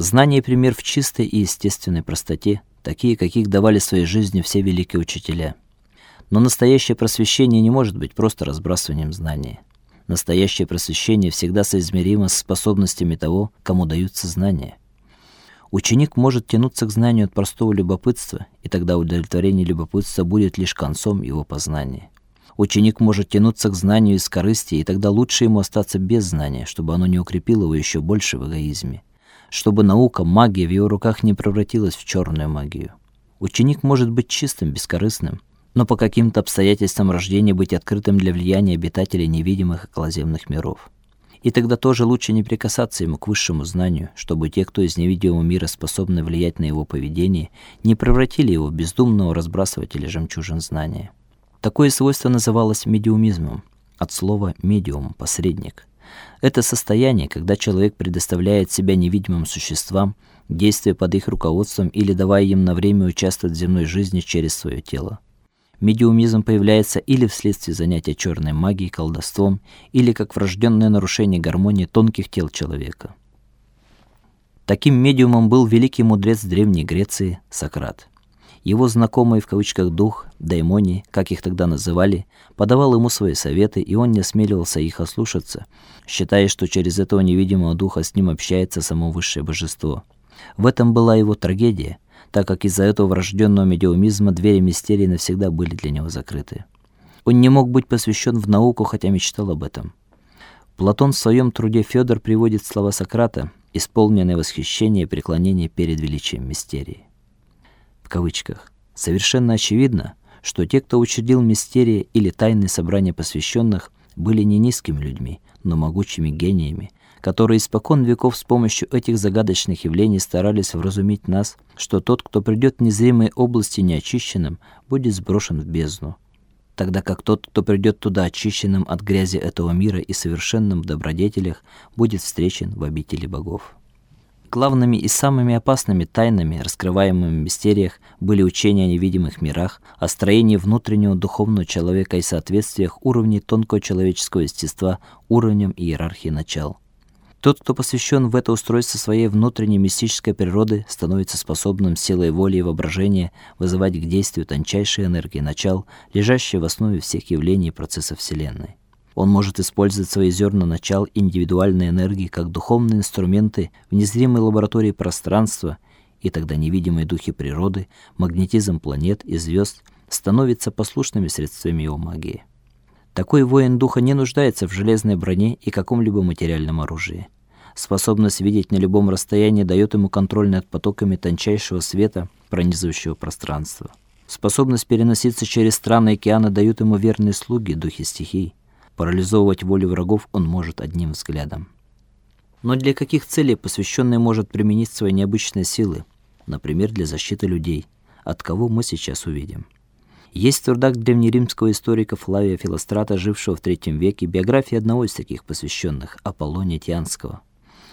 Знание пример в чистой и естественной простоте, такие, каких давали своей жизни все великие учителя. Но настоящее просвещение не может быть просто разбрасыванием знаний. Настоящее просвещение всегда соизмеримо с способностями того, кому даются знания. Ученик может тянуться к знанию от простого любопытства, и тогда удовлетворение любопытства будет лишь концом его познания. Ученик может тянуться к знанию из корысти, и тогда лучше ему остаться без знания, чтобы оно не укрепило его еще больше в эгоизме, чтобы наука, магия в его руках не превратилась в черную магию. Ученик может быть чистым, бескорыстным, но по каким-то обстоятельствам рождения быть открытым для влияния обитателей невидимых околоземных миров. И тогда тоже лучше не прикасаться ему к высшему знанию, чтобы те, кто из невидимого мира способны влиять на его поведение, не превратили его в бездумного разбрасывателя жемчужин знания. Такое свойство называлось медиумизмом, от слова медиум посредник. Это состояние, когда человек предоставляет себя невидимым существам, действуя под их руководством или давая им на время участвовать в земной жизни через свое тело. Медиумизм появляется или вследствие занятия черной магией, колдовством, или как врожденное нарушение гармонии тонких тел человека. Таким медиумом был великий мудрец древней Греции Сократ. Его знакомый в кавычках дух, даймоний, как их тогда называли, подавал ему свои советы, и он не осмеливался их ослушаться, считая, что через этого невидимого духа с ним общается само высшее божество. В этом была его трагедия – так как из-за этого врожденного медиумизма двери мистерии навсегда были для него закрыты. Он не мог быть посвящен в науку, хотя мечтал об этом. Платон в своем труде Федор приводит слова Сократа, исполненные восхищения и преклонения перед величием мистерии. Кавычках. Совершенно очевидно, что те, кто учредил мистерии или тайные собрания посвященных, были не низкими людьми, но могучими гениями, которые испокон веков с помощью этих загадочных явлений старались вразумить нас, что тот, кто придет в незримые области неочищенным, будет сброшен в бездну, тогда как тот, кто придет туда очищенным от грязи этого мира и совершенным в добродетелях, будет встречен в обители богов. Главными и самыми опасными тайнами, раскрываемыми в мистериях, были учения о невидимых мирах, о строении внутреннего духовного человека и соответствиях уровней тонкого человеческого естества уровням иерархии начал. Тот, кто посвящен в это устройство своей внутренней мистической природы, становится способным силой воли и воображения вызывать к действию тончайшие энергии начал, лежащие в основе всех явлений и процессов Вселенной. Он может использовать свои зерна начал индивидуальной энергии как духовные инструменты в незримой лаборатории пространства, и тогда невидимые духи природы, магнетизм планет и звезд становятся послушными средствами его магии. Такой воин духа не нуждается в железной броне и каком-либо материальном оружии. Способность видеть на любом расстоянии дает ему контроль над потоками тончайшего света, пронизывающего пространство. Способность переноситься через страны и океаны дают ему верные слуги, духи стихий. Парализовывать волю врагов он может одним взглядом. Но для каких целей посвященный может применить свои необычные силы, например, для защиты людей, от кого мы сейчас увидим. Есть трудах древнеримского историка Флавия Филострата, жившего в III веке, биография одного из таких посвященных, Аполлония Тианского.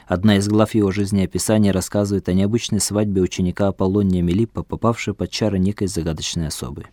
Одна из глав его жизнеописания рассказывает о необычной свадьбе ученика Аполлония Мелиппа, попавшей под чары некой загадочной особы.